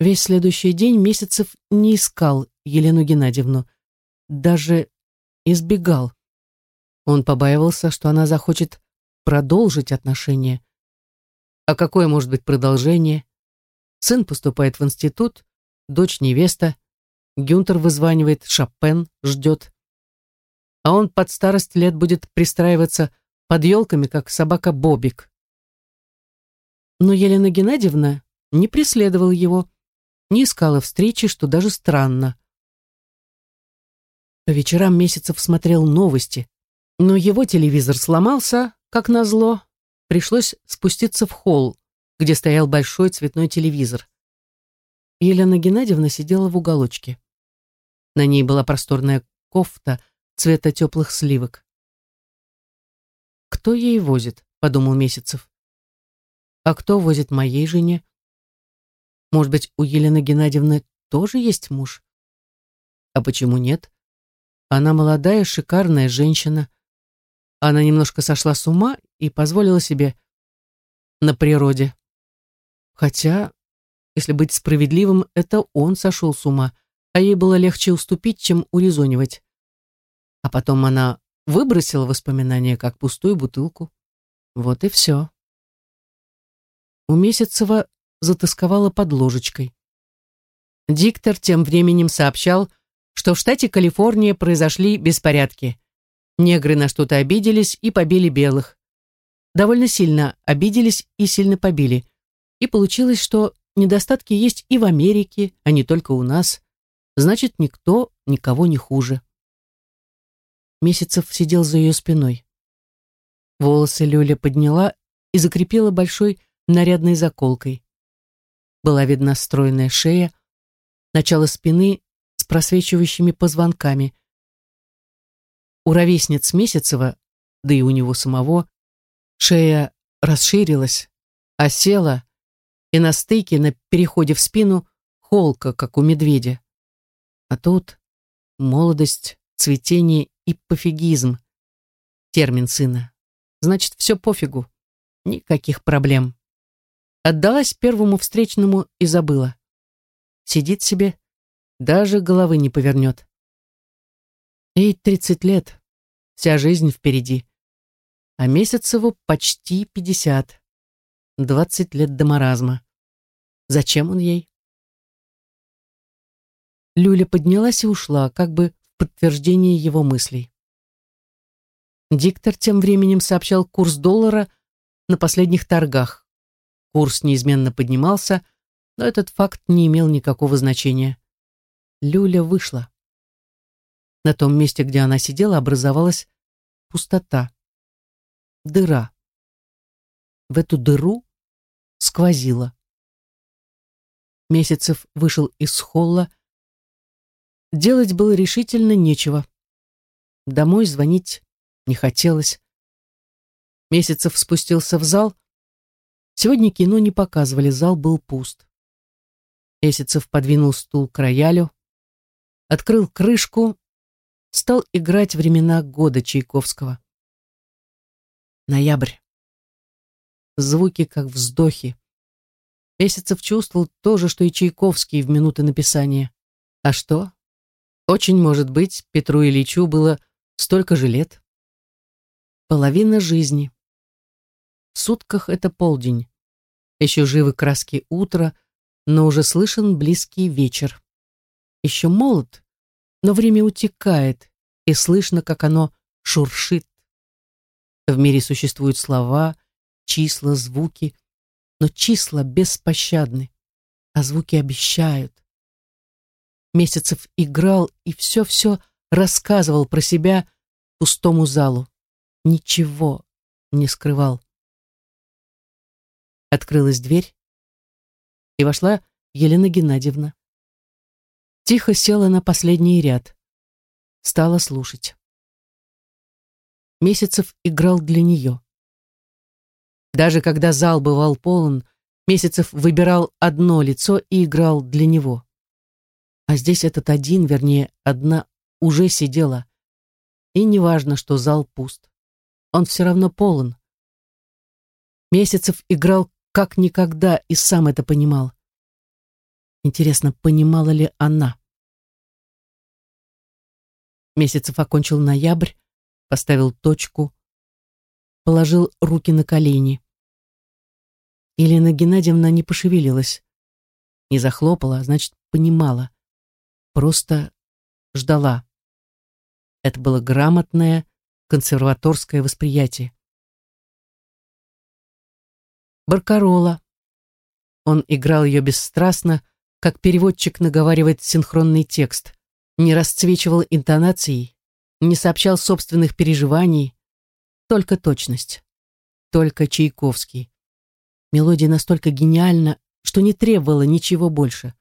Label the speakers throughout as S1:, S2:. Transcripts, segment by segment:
S1: Весь следующий день Месяцев не искал Елену Геннадьевну, даже избегал. Он побаивался, что она захочет продолжить отношения. А какое может быть продолжение? Сын поступает в институт, дочь невеста, Гюнтер вызванивает, Шопен ждет. А он под старость лет будет пристраиваться под елками, как собака Бобик. Но Елена Геннадьевна не преследовала его, не искала встречи, что даже странно. По вечерам Месяцев смотрел новости, но его телевизор сломался, как назло. Пришлось спуститься в холл, где стоял большой цветной телевизор. Елена Геннадьевна сидела в уголочке. На ней была просторная кофта цвета теплых сливок. «Кто ей возит?» — подумал Месяцев. «А кто возит моей жене? Может быть, у Елены Геннадьевны тоже есть муж? А почему нет? Она молодая, шикарная женщина. Она немножко сошла с ума и позволила себе на природе. Хотя, если быть справедливым, это он сошел с ума, а ей было легче уступить, чем урезонивать. А потом она выбросила воспоминания, как пустую бутылку. Вот и все. У Месяцева затасковала под ложечкой. Диктор тем временем сообщал, что в штате Калифорния произошли беспорядки. Негры на что-то обиделись и побили белых. Довольно сильно обиделись и сильно побили. И получилось, что недостатки есть и в Америке, а не только у нас. Значит, никто никого не хуже. Месяцев сидел за ее спиной. Волосы Лёля подняла и закрепила большой нарядной заколкой была видна стройная шея, начало спины с просвечивающими позвонками. У ровесниц Месяцева, да и у него самого, шея расширилась, осела, и на стыке, на переходе в спину, холка, как у медведя. А тут молодость, цветение и пофигизм. Термин сына. Значит, все пофигу. Никаких проблем. Отдалась первому встречному и забыла. Сидит себе, даже головы не повернет. Ей тридцать лет, вся жизнь впереди. А Месяцеву почти пятьдесят. Двадцать лет до маразма. Зачем он ей? Люля поднялась и ушла, как бы в подтверждение его мыслей. Диктор тем временем сообщал курс доллара на последних торгах. Курс неизменно поднимался, но этот факт не имел никакого значения. Люля вышла. На том месте, где она сидела, образовалась пустота. Дыра. В эту дыру сквозило. Месяцев вышел из холла. Делать было решительно нечего. Домой звонить не хотелось. Месяцев спустился в зал, Сегодня кино не показывали, зал был пуст. Месяцев подвинул стул к роялю, открыл крышку, стал играть времена года Чайковского. Ноябрь. Звуки, как вздохи. Месяцев чувствовал то же, что и Чайковский в минуты написания. А что? Очень может быть, Петру Ильичу было столько же лет. Половина жизни. В сутках это полдень. Еще живы краски утра, но уже слышен близкий вечер. Еще молод, но время утекает, и слышно, как оно шуршит. В мире существуют слова, числа, звуки, но числа беспощадны, а звуки обещают. Месяцев играл и все-все рассказывал про себя пустому залу. Ничего не скрывал. Открылась дверь, и вошла Елена Геннадьевна. Тихо села на последний ряд. Стала слушать. Месяцев играл для нее. Даже когда зал бывал полон, Месяцев выбирал одно лицо и играл для него. А здесь этот один, вернее, одна, уже сидела. И неважно, что зал пуст. Он все равно полон. Месяцев играл как никогда и сам это понимал. Интересно, понимала ли она? Месяцев окончил ноябрь, поставил точку, положил руки на колени. Елена Геннадьевна не пошевелилась, не захлопала, а значит, понимала. Просто ждала. Это было грамотное консерваторское восприятие. Баркарола. Он играл ее бесстрастно, как переводчик наговаривает синхронный текст, не расцвечивал интонацией, не сообщал собственных переживаний, только точность, только Чайковский. Мелодия настолько гениальна, что не требовала ничего больше,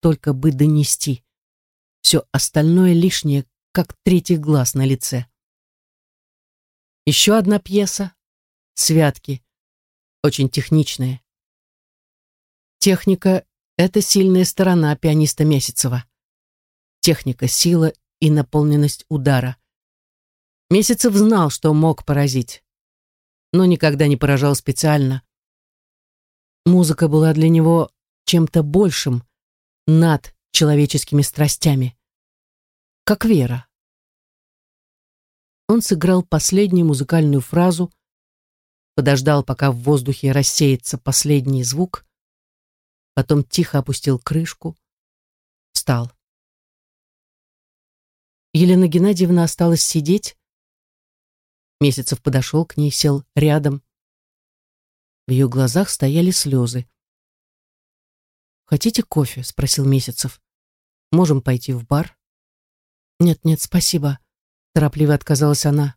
S1: только бы донести. Все остальное лишнее, как третий глаз на лице. Еще одна пьеса «Святки», очень техничная. Техника — это сильная сторона пианиста Месяцева. Техника, сила и наполненность удара. Месяцев знал, что мог поразить, но никогда не поражал специально. Музыка была для него чем-то большим, над человеческими страстями. Как вера. Он сыграл последнюю музыкальную фразу, подождал, пока в воздухе рассеется последний звук, потом тихо опустил крышку, встал. Елена Геннадьевна осталась сидеть. Месяцев подошел к ней, сел рядом. В ее глазах стояли слезы. «Хотите кофе?» — спросил Месяцев. «Можем пойти в бар?» «Нет-нет, спасибо», — торопливо отказалась она.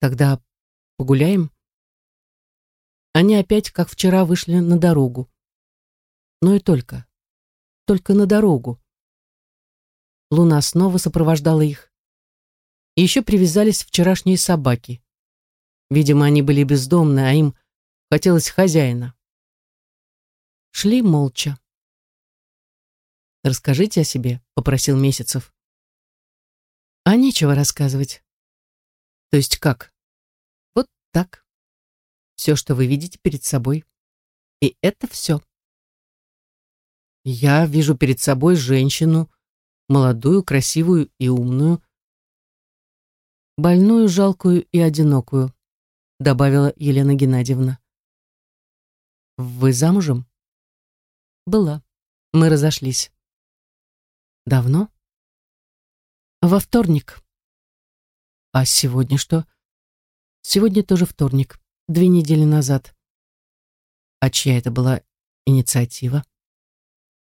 S1: «Тогда погуляем?» Они опять, как вчера, вышли на дорогу. Но и только. Только на дорогу. Луна снова сопровождала их. Еще привязались вчерашние собаки. Видимо, они были бездомны, а им хотелось хозяина. Шли молча. «Расскажите о себе», — попросил Месяцев. «А нечего рассказывать». «То есть как?» «Вот так. Все, что вы видите перед собой. И это все». «Я вижу перед собой женщину, молодую, красивую и умную, больную, жалкую и одинокую, добавила Елена Геннадьевна. Вы замужем? Была. Мы разошлись. Давно? Во вторник. А сегодня что? Сегодня тоже вторник, две недели назад. А чья это была инициатива?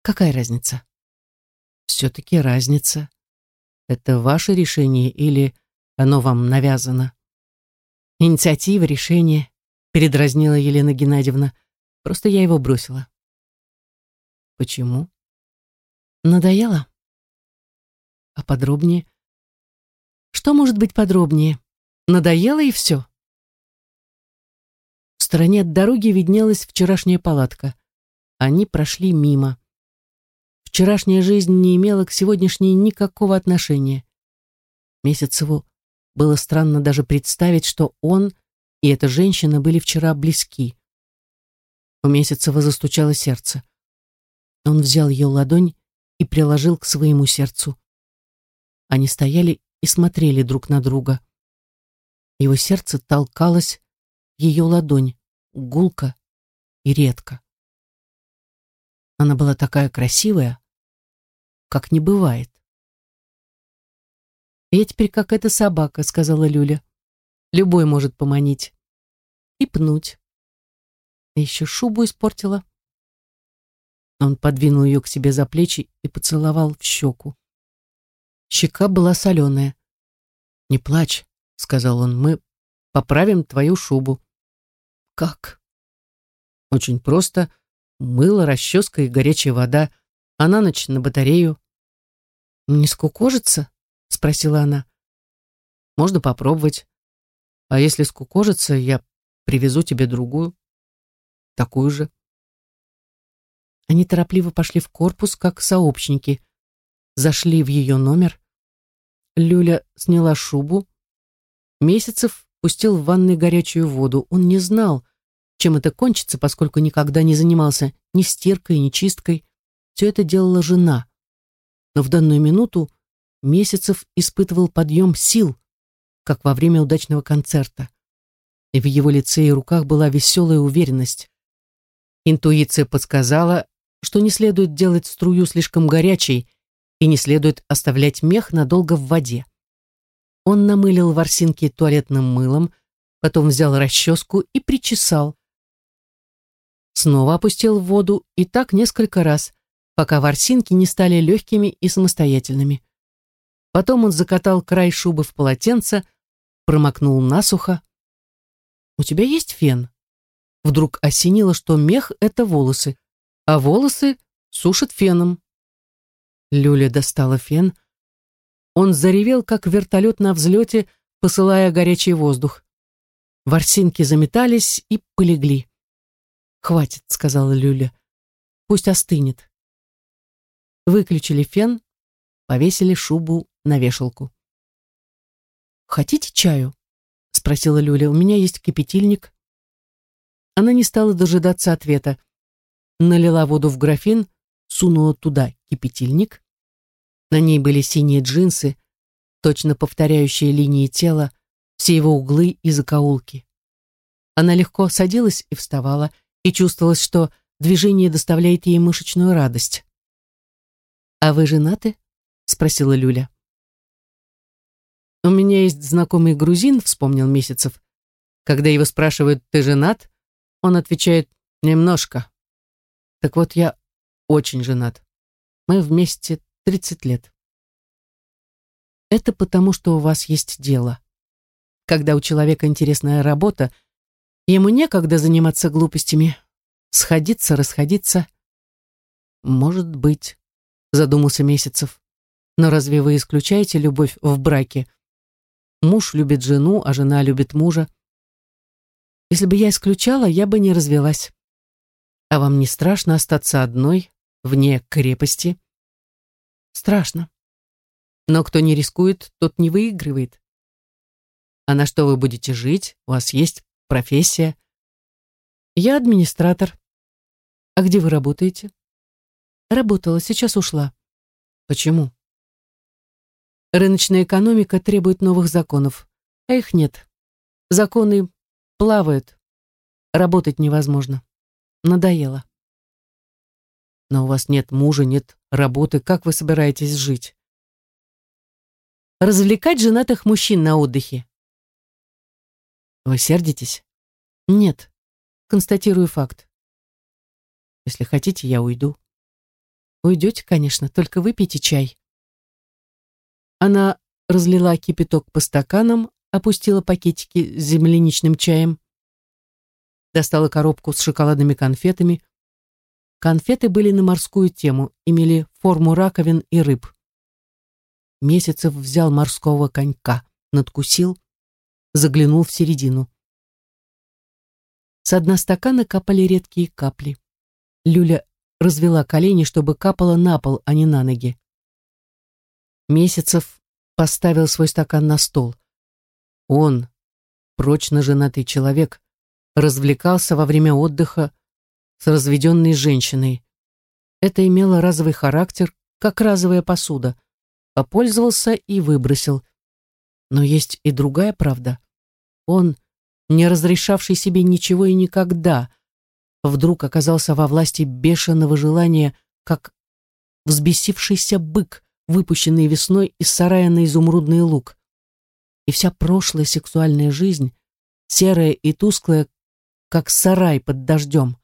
S1: Какая разница? все-таки разница. Это ваше решение или оно вам навязано? Инициатива, решение, передразнила Елена Геннадьевна. Просто я его бросила. Почему? Надоело? А подробнее? Что может быть подробнее? Надоело и все. В стороне от дороги виднелась вчерашняя палатка. Они прошли мимо. Вчерашняя жизнь не имела к сегодняшней никакого отношения. Месяцеву было странно даже представить, что он и эта женщина были вчера близки. У Месяцева застучало сердце. Он взял ее ладонь и приложил к своему сердцу. Они стояли и смотрели друг на друга. Его сердце толкалось ее ладонь, гулко и редко. Она была такая красивая, как не бывает. «Я теперь как эта собака», — сказала Люля. «Любой может поманить. И пнуть. А еще шубу испортила». Он подвинул ее к себе за плечи и поцеловал в щеку. Щека была соленая. «Не плачь», — сказал он, — «мы поправим твою шубу». «Как?» «Очень просто. Мыло, расческа и горячая вода, а на ночь на батарею. «Не скукожится?» — спросила она. «Можно попробовать. А если скукожится, я привезу тебе другую. Такую же». Они торопливо пошли в корпус, как сообщники. Зашли в ее номер. Люля сняла шубу. Месяцев пустил в ванной горячую воду. Он не знал, чем это кончится, поскольку никогда не занимался ни стиркой, ни чисткой. Все это делала жена. Но в данную минуту Месяцев испытывал подъем сил, как во время удачного концерта. И в его лице и руках была веселая уверенность. Интуиция подсказала, что не следует делать струю слишком горячей и не следует оставлять мех надолго в воде. Он намылил ворсинки туалетным мылом, потом взял расческу и причесал. Снова опустил в воду и так несколько раз, пока ворсинки не стали легкими и самостоятельными. Потом он закатал край шубы в полотенце, промокнул насухо. «У тебя есть фен?» Вдруг осенило, что мех — это волосы, а волосы сушат феном. Люля достала фен. Он заревел, как вертолет на взлете, посылая горячий воздух. Ворсинки заметались и полегли. «Хватит», — сказала Люля. «Пусть остынет». Выключили фен, повесили шубу на вешалку. «Хотите чаю?» — спросила Люля. «У меня есть кипятильник». Она не стала дожидаться ответа. Налила воду в графин, сунула туда кипятильник. На ней были синие джинсы, точно повторяющие линии тела, все его углы и закоулки. Она легко садилась и вставала, и чувствовалось, что движение доставляет ей мышечную радость. «А вы женаты?» — спросила Люля. «У меня есть знакомый грузин», — вспомнил Месяцев. Когда его спрашивают «ты женат?», он отвечает «немножко». Так вот, я очень женат. Мы вместе 30 лет. Это потому, что у вас есть дело. Когда у человека интересная работа, ему некогда заниматься глупостями. Сходиться, расходиться. Может быть, задумался Месяцев. Но разве вы исключаете любовь в браке? Муж любит жену, а жена любит мужа. Если бы я исключала, я бы не развелась. А вам не страшно остаться одной, вне крепости? Страшно. Но кто не рискует, тот не выигрывает. А на что вы будете жить? У вас есть профессия? Я администратор. А где вы работаете? Работала, сейчас ушла. Почему? Рыночная экономика требует новых законов, а их нет. Законы плавают. Работать невозможно. Надоело. Но у вас нет мужа, нет работы. Как вы собираетесь жить? Развлекать женатых мужчин на отдыхе. Вы сердитесь? Нет. Констатирую факт. Если хотите, я уйду. Уйдете, конечно, только выпейте чай. Она разлила кипяток по стаканам, опустила пакетики с земляничным чаем, достала коробку с шоколадными конфетами. Конфеты были на морскую тему, имели форму раковин и рыб. Месяцев взял морского конька, надкусил, заглянул в середину. С дна стакана капали редкие капли. Люля развела колени, чтобы капало на пол, а не на ноги. Месяцев поставил свой стакан на стол. Он, прочно женатый человек, развлекался во время отдыха с разведенной женщиной. Это имело разовый характер, как разовая посуда. Попользовался и выбросил. Но есть и другая правда. Он, не разрешавший себе ничего и никогда, вдруг оказался во власти бешеного желания, как взбесившийся бык, выпущенный весной из сарая на изумрудный луг. И вся прошлая сексуальная жизнь, серая и тусклая, как сарай под дождем.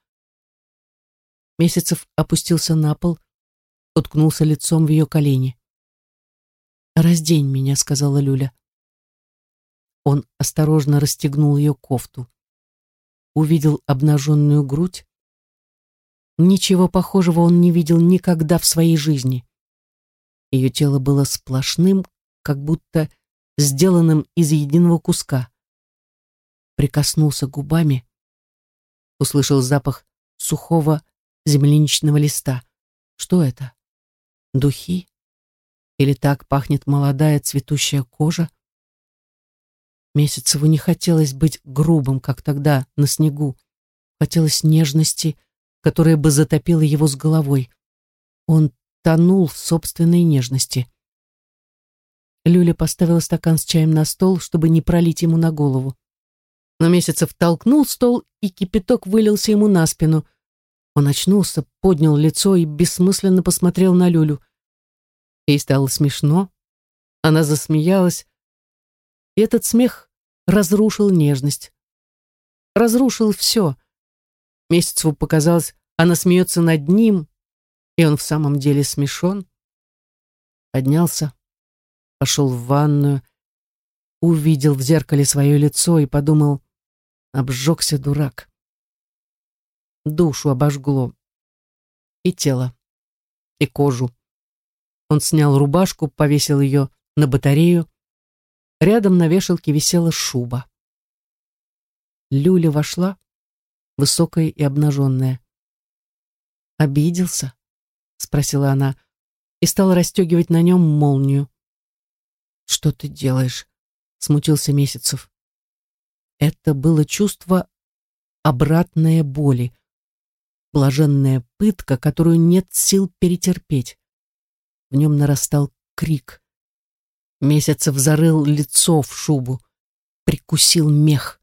S1: Месяцев опустился на пол, уткнулся лицом в ее колени. «Раздень меня», — сказала Люля. Он осторожно расстегнул ее кофту. Увидел обнаженную грудь. Ничего похожего он не видел никогда в своей жизни. Ее тело было сплошным, как будто сделанным из единого куска. Прикоснулся губами, услышал запах сухого земляничного листа. Что это? Духи? Или так пахнет молодая цветущая кожа? Месяцеву не хотелось быть грубым, как тогда, на снегу. Хотелось нежности, которая бы затопила его с головой. Он тонул в собственной нежности. Люля поставила стакан с чаем на стол, чтобы не пролить ему на голову. Но Месяцев толкнул стол, и кипяток вылился ему на спину. Он очнулся, поднял лицо и бессмысленно посмотрел на Люлю. Ей стало смешно. Она засмеялась. И этот смех разрушил нежность. Разрушил все. Месяцеву показалось, она смеется над ним, и он в самом деле смешон. Поднялся, пошел в ванную, увидел в зеркале свое лицо и подумал, Обжегся дурак. Душу обожгло. И тело. И кожу. Он снял рубашку, повесил ее на батарею. Рядом на вешалке висела шуба. Люля вошла, высокая и обнаженная. «Обиделся?» — спросила она и стала расстегивать на нем молнию. «Что ты делаешь?» — смутился Месяцев. Это было чувство обратной боли, блаженная пытка, которую нет сил перетерпеть. В нем нарастал крик. Месяцев зарыл лицо в шубу, прикусил мех.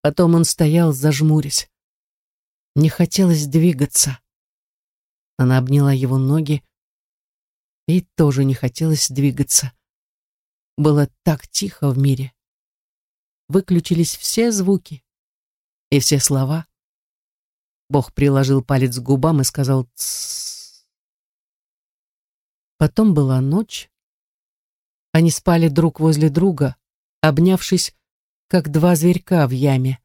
S1: Потом он стоял, зажмурясь. Не хотелось двигаться. Она обняла его ноги. и тоже не хотелось двигаться. Было так тихо в мире выключились все звуки и все слова. Бог приложил палец к губам и сказал «Тссс». Потом была ночь. Они спали друг возле друга, обнявшись, как два зверька в яме,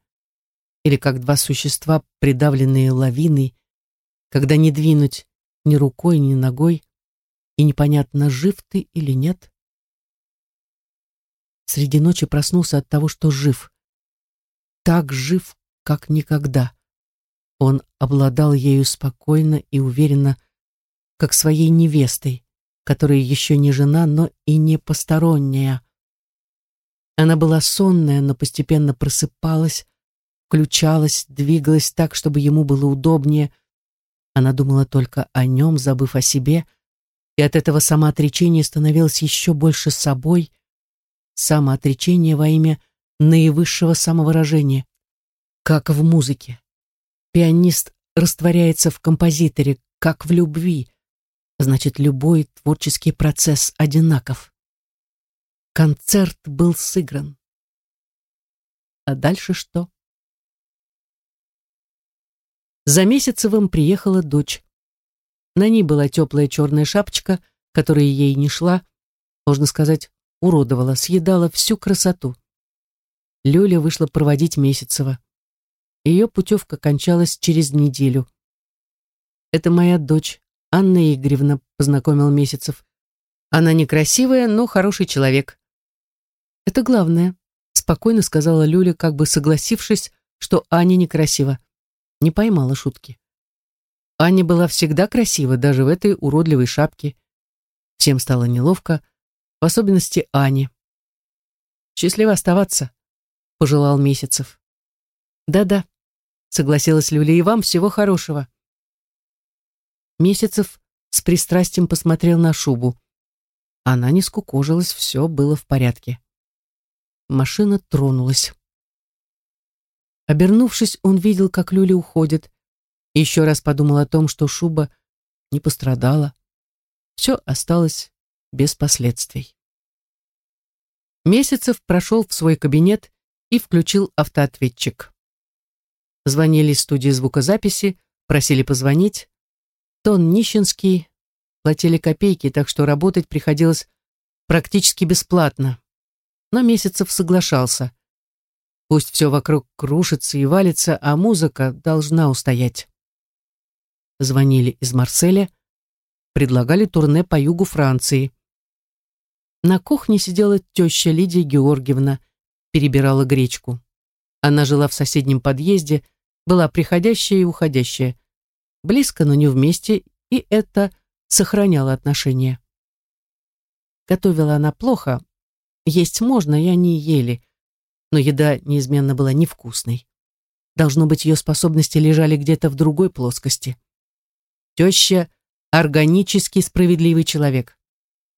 S1: или как два существа, придавленные лавиной, когда не двинуть ни рукой, ни ногой, и непонятно, жив ты или нет среди ночи проснулся от того, что жив. Так жив, как никогда. Он обладал ею спокойно и уверенно, как своей невестой, которая еще не жена, но и не посторонняя. Она была сонная, но постепенно просыпалась, включалась, двигалась так, чтобы ему было удобнее. Она думала только о нем, забыв о себе, и от этого самоотречение становилось еще больше собой, самоотречение во имя наивысшего самовыражения, как в музыке. Пианист растворяется в композиторе, как в любви, значит, любой творческий процесс одинаков. Концерт был сыгран. А дальше что? За Месяцевым приехала дочь. На ней была теплая черная шапочка, которая ей не шла, можно сказать, уродовала, съедала всю красоту. Лёля вышла проводить Месяцева. Ее путевка кончалась через неделю. «Это моя дочь, Анна Игоревна», — познакомил Месяцев. «Она некрасивая, но хороший человек». «Это главное», — спокойно сказала Люля, как бы согласившись, что Аня некрасива. Не поймала шутки. Аня была всегда красива, даже в этой уродливой шапке. Всем стало неловко, в особенности Ане. «Счастливо оставаться», — пожелал Месяцев. «Да-да», — согласилась Люля, — «и вам всего хорошего». Месяцев с пристрастием посмотрел на шубу. Она не скукожилась, все было в порядке. Машина тронулась. Обернувшись, он видел, как Люля уходит, и еще раз подумал о том, что шуба не пострадала. Все осталось без последствий. Месяцев прошел в свой кабинет и включил автоответчик. Звонили из студии звукозаписи, просили позвонить. Тон нищенский, платили копейки, так что работать приходилось практически бесплатно. Но Месяцев соглашался. Пусть все вокруг крушится и валится, а музыка должна устоять. Звонили из Марселя, предлагали турне по югу Франции. На кухне сидела теща Лидия Георгиевна, перебирала гречку. Она жила в соседнем подъезде, была приходящая и уходящая. Близко, но не вместе, и это сохраняло отношения. Готовила она плохо, есть можно, и они ели, но еда неизменно была невкусной. Должно быть, ее способности лежали где-то в другой плоскости. Теща — органически справедливый человек.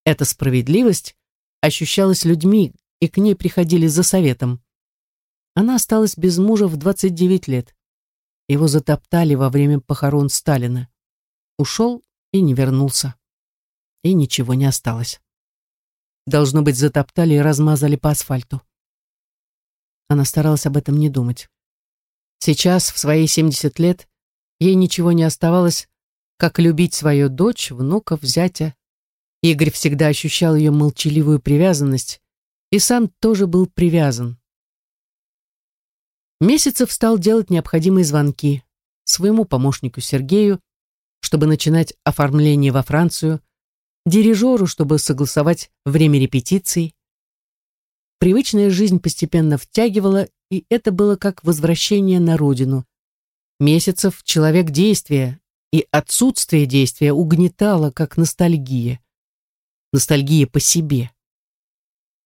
S1: Эта справедливость ощущалась людьми, и к ней приходили за советом. Она осталась без мужа в 29 лет. Его затоптали во время похорон Сталина. Ушел и не вернулся. И ничего не осталось. Должно быть, затоптали и размазали по асфальту. Она старалась об этом не думать. Сейчас, в свои 70 лет, ей ничего не оставалось, как любить свою дочь, внуков, зятя. Игорь всегда ощущал ее молчаливую привязанность и сам тоже был привязан. Месяцев стал делать необходимые звонки своему помощнику Сергею, чтобы начинать оформление во Францию, дирижеру, чтобы согласовать время репетиций. Привычная жизнь постепенно втягивала и это было как возвращение на родину. Месяцев — человек действия, и отсутствие действия угнетало, как ностальгия. Ностальгия по себе.